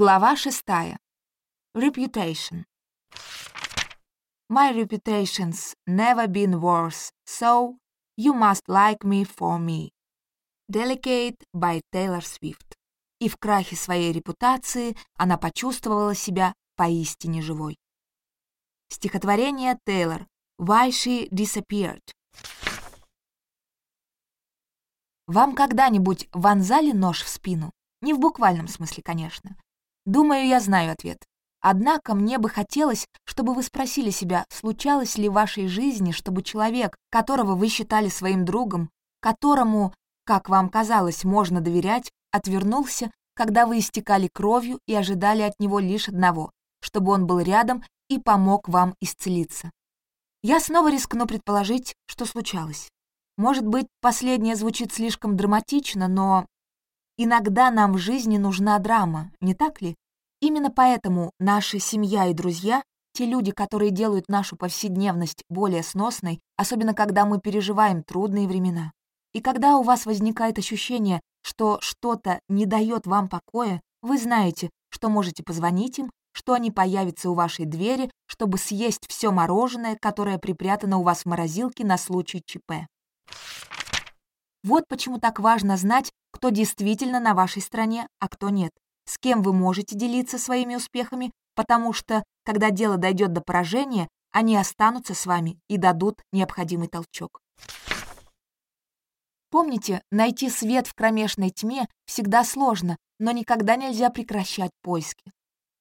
Глава шестая. Reputation. My reputation's never been worse, so you must like me for me. Delicate by Taylor Swift. И в крахе своей репутации она почувствовала себя поистине живой. Стихотворение Тейлор «Why She Disappeared». Вам когда-нибудь вонзали нож в спину? Не в буквальном смысле, конечно. Думаю, я знаю ответ. Однако мне бы хотелось, чтобы вы спросили себя, случалось ли в вашей жизни, чтобы человек, которого вы считали своим другом, которому, как вам казалось, можно доверять, отвернулся, когда вы истекали кровью и ожидали от него лишь одного, чтобы он был рядом и помог вам исцелиться. Я снова рискну предположить, что случалось. Может быть, последнее звучит слишком драматично, но иногда нам в жизни нужна драма, не так ли? Именно поэтому наша семья и друзья, те люди, которые делают нашу повседневность более сносной, особенно когда мы переживаем трудные времена. И когда у вас возникает ощущение, что что-то не дает вам покоя, вы знаете, что можете позвонить им, что они появятся у вашей двери, чтобы съесть все мороженое, которое припрятано у вас в морозилке на случай ЧП. Вот почему так важно знать, кто действительно на вашей стороне, а кто нет, с кем вы можете делиться своими успехами, потому что, когда дело дойдет до поражения, они останутся с вами и дадут необходимый толчок. Помните, найти свет в кромешной тьме всегда сложно, но никогда нельзя прекращать поиски.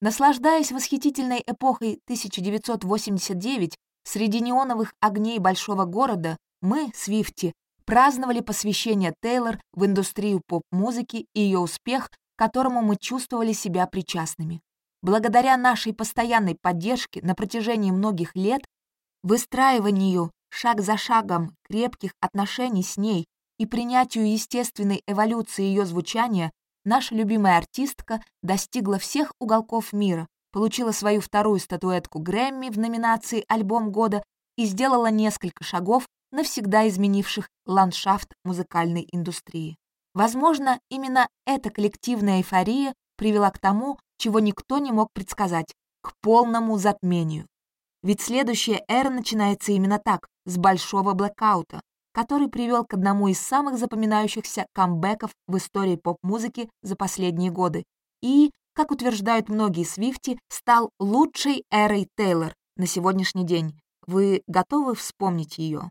Наслаждаясь восхитительной эпохой 1989, среди неоновых огней большого города, мы, Свифти, праздновали посвящение Тейлор в индустрию поп-музыки и ее успех, к которому мы чувствовали себя причастными. Благодаря нашей постоянной поддержке на протяжении многих лет, выстраиванию шаг за шагом крепких отношений с ней и принятию естественной эволюции ее звучания, наша любимая артистка достигла всех уголков мира, получила свою вторую статуэтку Грэмми в номинации «Альбом года» и сделала несколько шагов навсегда изменивших ландшафт музыкальной индустрии. Возможно, именно эта коллективная эйфория привела к тому, чего никто не мог предсказать, к полному затмению. Ведь следующая эра начинается именно так, с большого блэкаута, который привел к одному из самых запоминающихся камбэков в истории поп-музыки за последние годы и, как утверждают многие Свифти, стал лучшей эрой Тейлор на сегодняшний день. Вы готовы вспомнить ее?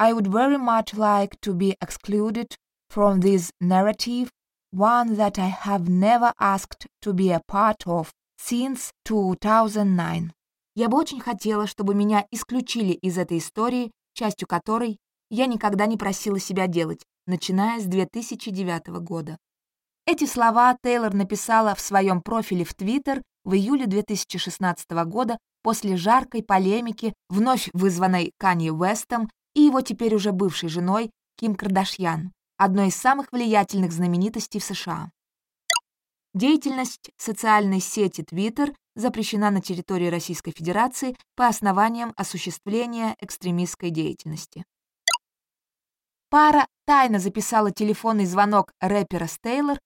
I would very much like to be excluded from this narrative, one that I have never asked to be a part of since 2009. Я бы очень хотела, чтобы меня исключили из этой истории, частью которой я никогда не просила себя делать, начиная с 2009 года. Эти слова Тейлор написала в своем профиле в Твиттер в июле 2016 года после жаркой полемики, вновь вызванной Канье Уэстом и его теперь уже бывшей женой Ким Кардашьян, одной из самых влиятельных знаменитостей в США. Деятельность социальной сети Twitter запрещена на территории Российской Федерации по основаниям осуществления экстремистской деятельности. Пара тайно записала телефонный звонок рэпера Стейлор,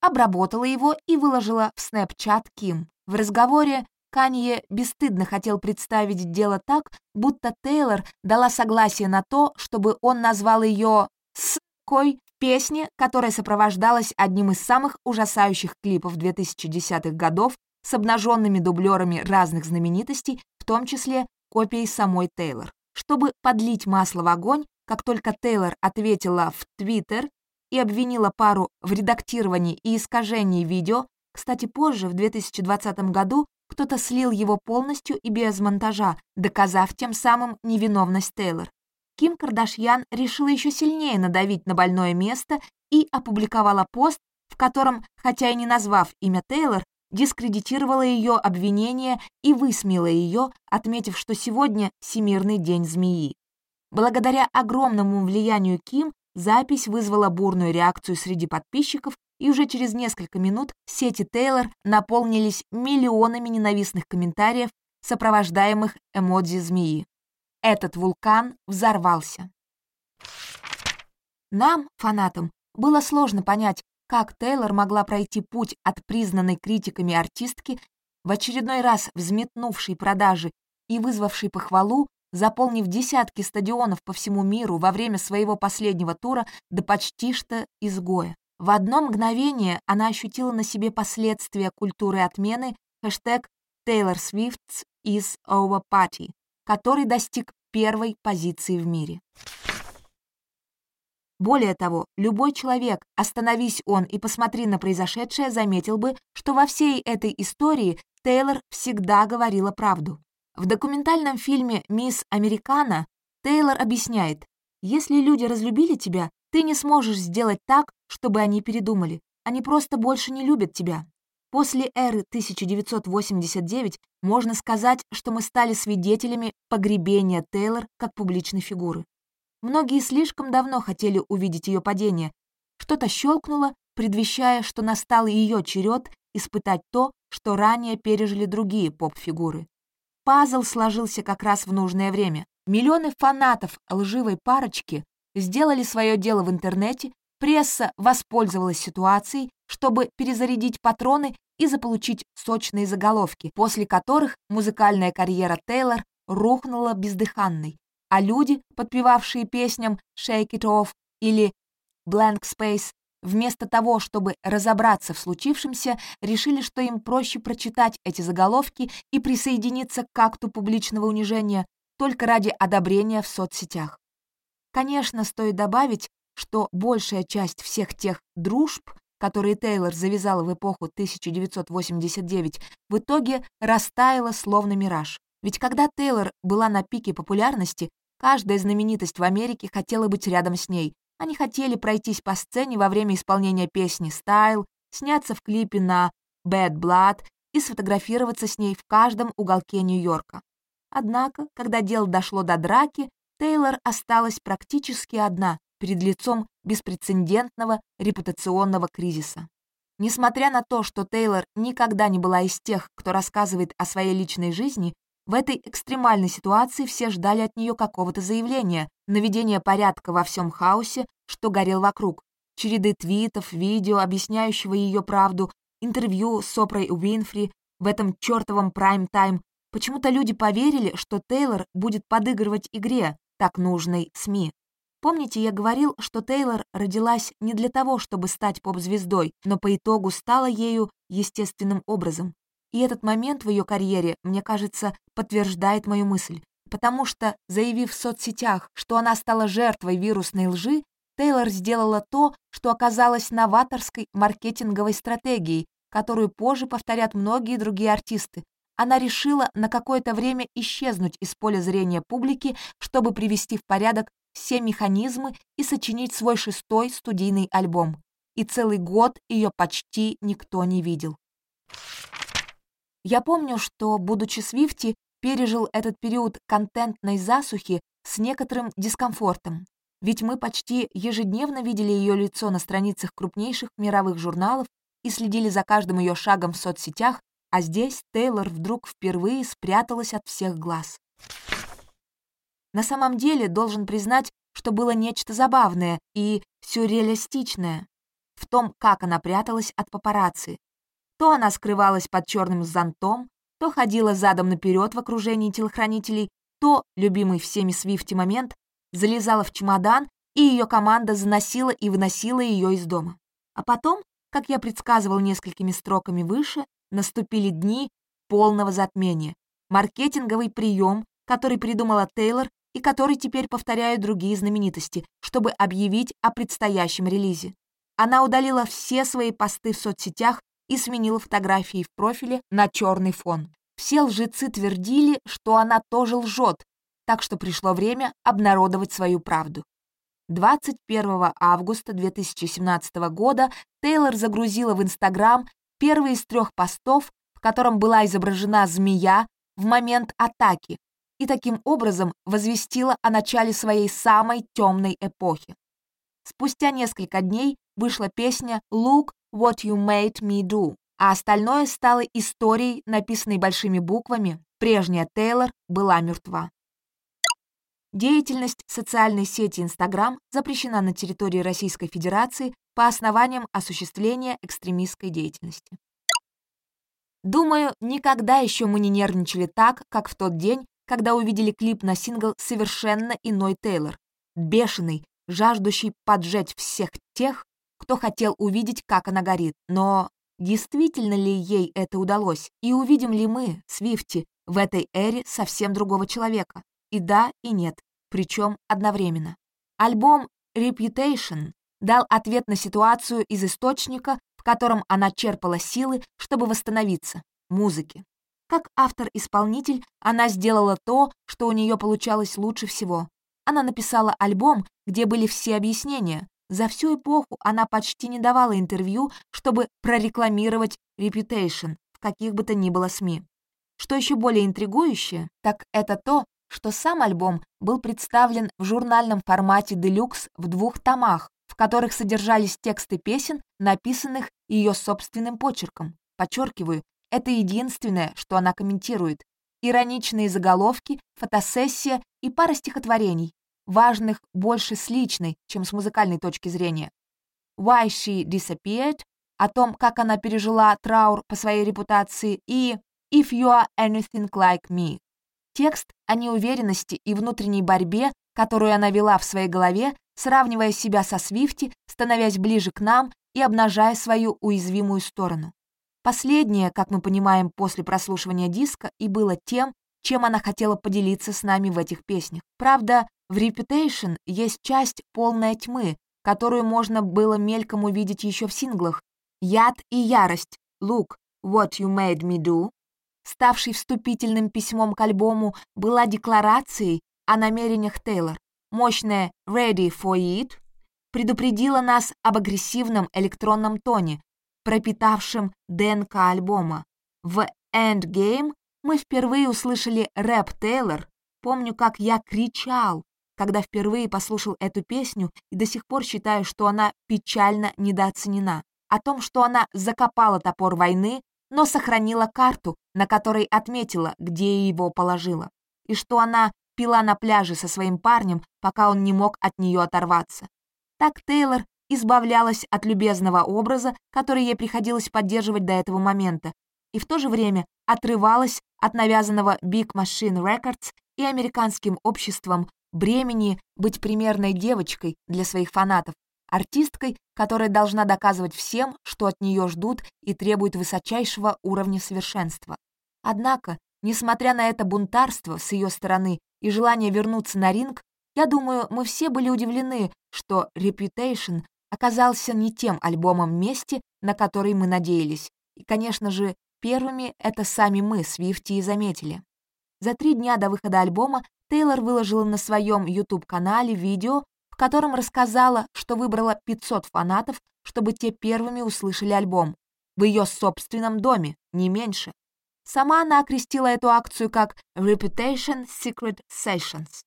обработала его и выложила в Snapchat Ким. В разговоре Канье бесстыдно хотел представить дело так, будто Тейлор дала согласие на то, чтобы он назвал ее «с-кой» в песне, которая сопровождалась одним из самых ужасающих клипов 2010-х годов с обнаженными дублерами разных знаменитостей, в том числе копией самой Тейлор. Чтобы подлить масло в огонь, как только Тейлор ответила в Твиттер и обвинила пару в редактировании и искажении видео, кстати, позже, в 2020 году, кто-то слил его полностью и без монтажа, доказав тем самым невиновность Тейлор. Ким Кардашьян решила еще сильнее надавить на больное место и опубликовала пост, в котором, хотя и не назвав имя Тейлор, дискредитировала ее обвинение и высмеяла ее, отметив, что сегодня Всемирный день змеи. Благодаря огромному влиянию Ким запись вызвала бурную реакцию среди подписчиков и уже через несколько минут сети Тейлор наполнились миллионами ненавистных комментариев, сопровождаемых эмодзи змеи. Этот вулкан взорвался. Нам, фанатам, было сложно понять, как Тейлор могла пройти путь от признанной критиками артистки, в очередной раз взметнувшей продажи и вызвавшей похвалу, заполнив десятки стадионов по всему миру во время своего последнего тура до почти что изгоя. В одно мгновение она ощутила на себе последствия культуры отмены хэштег Taylor Swift's is our party, который достиг первой позиции в мире. Более того, любой человек, остановись он и посмотри на произошедшее, заметил бы, что во всей этой истории Тейлор всегда говорила правду. В документальном фильме «Мисс Американа» Тейлор объясняет, если люди разлюбили тебя, ты не сможешь сделать так, чтобы они передумали. Они просто больше не любят тебя. После эры 1989 можно сказать, что мы стали свидетелями погребения Тейлор как публичной фигуры. Многие слишком давно хотели увидеть ее падение. Что-то щелкнуло, предвещая, что настал ее черед испытать то, что ранее пережили другие поп-фигуры. Пазл сложился как раз в нужное время. Миллионы фанатов лживой парочки сделали свое дело в интернете, пресса воспользовалась ситуацией, чтобы перезарядить патроны и заполучить сочные заголовки, после которых музыкальная карьера Тейлор рухнула бездыханной, а люди, подпевавшие песням «Shake It Off» или «Blank Space», вместо того, чтобы разобраться в случившемся, решили, что им проще прочитать эти заголовки и присоединиться к акту публичного унижения только ради одобрения в соцсетях. Конечно, стоит добавить, что большая часть всех тех дружб, которые Тейлор завязала в эпоху 1989, в итоге растаяла словно мираж. Ведь когда Тейлор была на пике популярности, Каждая знаменитость в Америке хотела быть рядом с ней. Они хотели пройтись по сцене во время исполнения песни «Style», сняться в клипе на «Bad Blood» и сфотографироваться с ней в каждом уголке Нью-Йорка. Однако, когда дело дошло до драки, Тейлор осталась практически одна перед лицом беспрецедентного репутационного кризиса. Несмотря на то, что Тейлор никогда не была из тех, кто рассказывает о своей личной жизни, в этой экстремальной ситуации все ждали от нее какого-то заявления, наведения порядка во всем хаосе, что горел вокруг, череды твитов, видео, объясняющего ее правду, интервью с Опрой Уинфри в этом чертовом прайм-тайм. Почему-то люди поверили, что Тейлор будет подыгрывать игре, так нужной СМИ. Помните, я говорил, что Тейлор родилась не для того, чтобы стать поп-звездой, но по итогу стала ею естественным образом. И этот момент в ее карьере, мне кажется, подтверждает мою мысль. Потому что, заявив в соцсетях, что она стала жертвой вирусной лжи, Тейлор сделала то, что оказалось новаторской маркетинговой стратегией, которую позже повторят многие другие артисты. Она решила на какое-то время исчезнуть из поля зрения публики, чтобы привести в порядок все механизмы и сочинить свой шестой студийный альбом. И целый год ее почти никто не видел. Я помню, что, будучи Свифти, пережил этот период контентной засухи с некоторым дискомфортом. Ведь мы почти ежедневно видели ее лицо на страницах крупнейших мировых журналов и следили за каждым ее шагом в соцсетях, а здесь Тейлор вдруг впервые спряталась от всех глаз. На самом деле, должен признать, что было нечто забавное и сюрреалистичное в том, как она пряталась от папарацци, то она скрывалась под черным зонтом, то ходила задом наперед в окружении телохранителей, то, любимый всеми Свифти момент, залезала в чемодан, и ее команда заносила и выносила ее из дома. А потом, как я предсказывал несколькими строками выше, наступили дни полного затмения. Маркетинговый прием, который придумала Тейлор и который теперь повторяют другие знаменитости, чтобы объявить о предстоящем релизе. Она удалила все свои посты в соцсетях и сменила фотографии в профиле на черный фон. Все лжецы твердили, что она тоже лжет, так что пришло время обнародовать свою правду. 21 августа 2017 года Тейлор загрузила в Инстаграм первый из трех постов, в котором была изображена змея в момент атаки, и таким образом возвестила о начале своей самой темной эпохи. Спустя несколько дней вышла песня «Look What You Made Me Do, а остальное стало историей, написанной большими буквами. Прежняя Тейлор была мертва. Деятельность социальной сети Instagram запрещена на территории Российской Федерации по основаниям осуществления экстремистской деятельности. Думаю, никогда еще мы не нервничали так, как в тот день, когда увидели клип на сингл «Совершенно иной Тейлор», бешеный, жаждущий поджечь всех тех, кто хотел увидеть, как она горит. Но действительно ли ей это удалось? И увидим ли мы, Свифти, в этой эре совсем другого человека? И да, и нет, причем одновременно. Альбом Reputation дал ответ на ситуацию из источника, в котором она черпала силы, чтобы восстановиться — музыки. Как автор-исполнитель, она сделала то, что у нее получалось лучше всего. Она написала альбом, где были все объяснения. За всю эпоху она почти не давала интервью, чтобы прорекламировать Reputation в каких бы то ни было СМИ. Что еще более интригующее, так это то, что сам альбом был представлен в журнальном формате «Делюкс» в двух томах, в которых содержались тексты песен, написанных ее собственным почерком. Подчеркиваю, это единственное, что она комментирует. Ироничные заголовки, фотосессия и пара стихотворений, важных больше с личной, чем с музыкальной точки зрения. Why She Disappeared, о том, как она пережила траур по своей репутации, и If You Are Anything Like Me. Текст о неуверенности и внутренней борьбе, которую она вела в своей голове, сравнивая себя со Свифти, становясь ближе к нам и обнажая свою уязвимую сторону. Последнее, как мы понимаем после прослушивания диска, и было тем, чем она хотела поделиться с нами в этих песнях. Правда, в Reputation есть часть полная тьмы, которую можно было мельком увидеть еще в синглах. «Яд и ярость», «Look, what you made me do», ставший вступительным письмом к альбому, была декларацией о намерениях Тейлор. Мощная «Ready for It» предупредила нас об агрессивном электронном тоне, пропитавшем ДНК альбома. В «Endgame» мы впервые услышали рэп Тейлор. Помню, как я кричал, когда впервые послушал эту песню и до сих пор считаю, что она печально недооценена. О том, что она закопала топор войны, но сохранила карту, на которой отметила, где его положила, и что она пила на пляже со своим парнем, пока он не мог от нее оторваться. Так Тейлор избавлялась от любезного образа, который ей приходилось поддерживать до этого момента, и в то же время отрывалась от навязанного Big Machine Records и американским обществом бремени быть примерной девочкой для своих фанатов, артисткой, которая должна доказывать всем, что от нее ждут и требуют высочайшего уровня совершенства. Однако, несмотря на это бунтарство с ее стороны и желание вернуться на ринг, я думаю, мы все были удивлены, что Reputation оказался не тем альбомом вместе, на который мы надеялись. И, конечно же, первыми это сами мы, Свифти, и заметили. За три дня до выхода альбома Тейлор выложила на своем YouTube-канале видео, котором рассказала, что выбрала 500 фанатов, чтобы те первыми услышали альбом. В ее собственном доме, не меньше. Сама она окрестила эту акцию как Reputation Secret Sessions.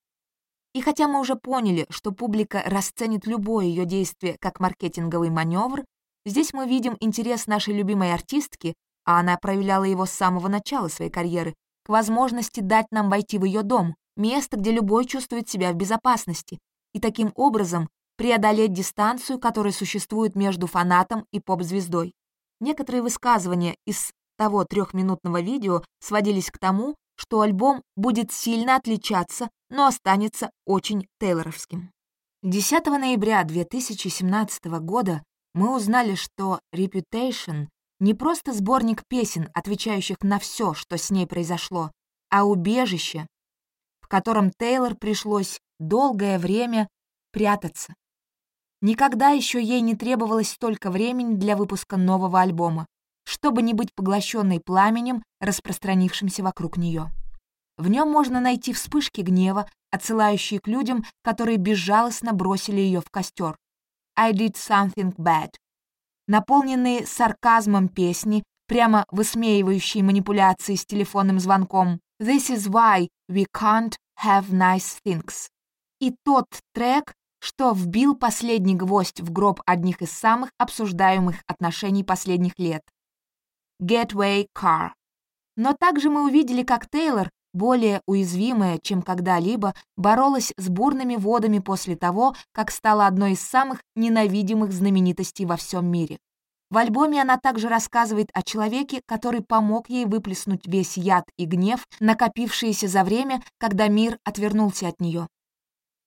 И хотя мы уже поняли, что публика расценит любое ее действие как маркетинговый маневр, здесь мы видим интерес нашей любимой артистки, а она проявляла его с самого начала своей карьеры, к возможности дать нам войти в ее дом, место, где любой чувствует себя в безопасности, и таким образом преодолеть дистанцию, которая существует между фанатом и поп-звездой. Некоторые высказывания из того трехминутного видео сводились к тому, что альбом будет сильно отличаться, но останется очень тейлоровским. 10 ноября 2017 года мы узнали, что Reputation не просто сборник песен, отвечающих на все, что с ней произошло, а убежище, в котором Тейлор пришлось долгое время прятаться. Никогда еще ей не требовалось столько времени для выпуска нового альбома, чтобы не быть поглощенной пламенем, распространившимся вокруг нее. В нем можно найти вспышки гнева, отсылающие к людям, которые безжалостно бросили ее в костер. «I did something bad», наполненные сарказмом песни, прямо высмеивающие манипуляции с телефонным звонком. «This is why we can't have nice things» и тот трек, что вбил последний гвоздь в гроб одних из самых обсуждаемых отношений последних лет. Getaway Car. Но также мы увидели, как Тейлор более уязвимая, чем когда-либо, боролась с бурными водами после того, как стала одной из самых ненавидимых знаменитостей во всем мире. В альбоме она также рассказывает о человеке, который помог ей выплеснуть весь яд и гнев, накопившиеся за время, когда мир отвернулся от нее.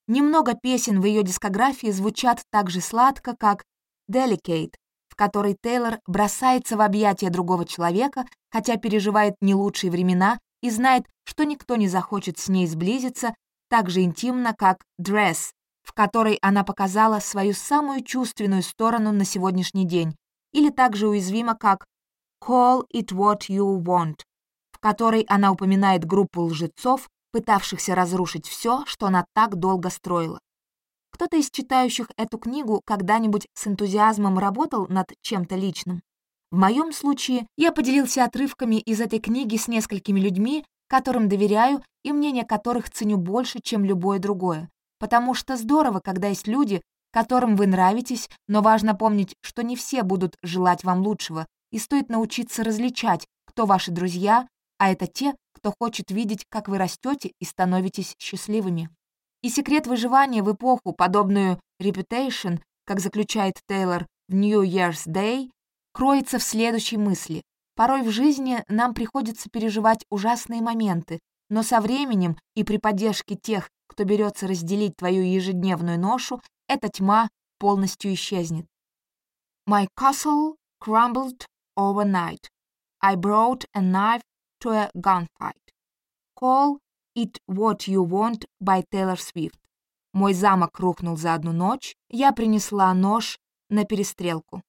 Немного песен в ее дискографии звучат так же сладко, как «Delicate», в которой Тейлор бросается в объятия другого человека, хотя переживает не лучшие времена и знает, что никто не захочет с ней сблизиться так же интимно, как «Dress», в которой она показала свою самую чувственную сторону на сегодняшний день, или так же уязвима, как «Call it what you want», в которой она упоминает группу лжецов, пытавшихся разрушить все, что она так долго строила. Кто-то из читающих эту книгу когда-нибудь с энтузиазмом работал над чем-то личным? В моем случае я поделился отрывками из этой книги с несколькими людьми, которым доверяю и мнение которых ценю больше, чем любое другое. Потому что здорово, когда есть люди, которым вы нравитесь, но важно помнить, что не все будут желать вам лучшего, и стоит научиться различать, кто ваши друзья, а это те, кто хочет видеть, как вы растете и становитесь счастливыми. И секрет выживания в эпоху, подобную Reputation, как заключает Тейлор в New Year's Day, кроется в следующей мысли. Порой в жизни нам приходится переживать ужасные моменты, но со временем и при поддержке тех, кто берется разделить твою ежедневную ношу, эта тьма полностью исчезнет. My castle crumbled overnight. I brought a knife to a gunfight. Call it what you want by Taylor Swift. Мой замок рухнул за одну ночь, я принесла нож на перестрелку.